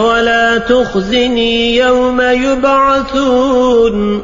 ولا تخزني يوم يبعثون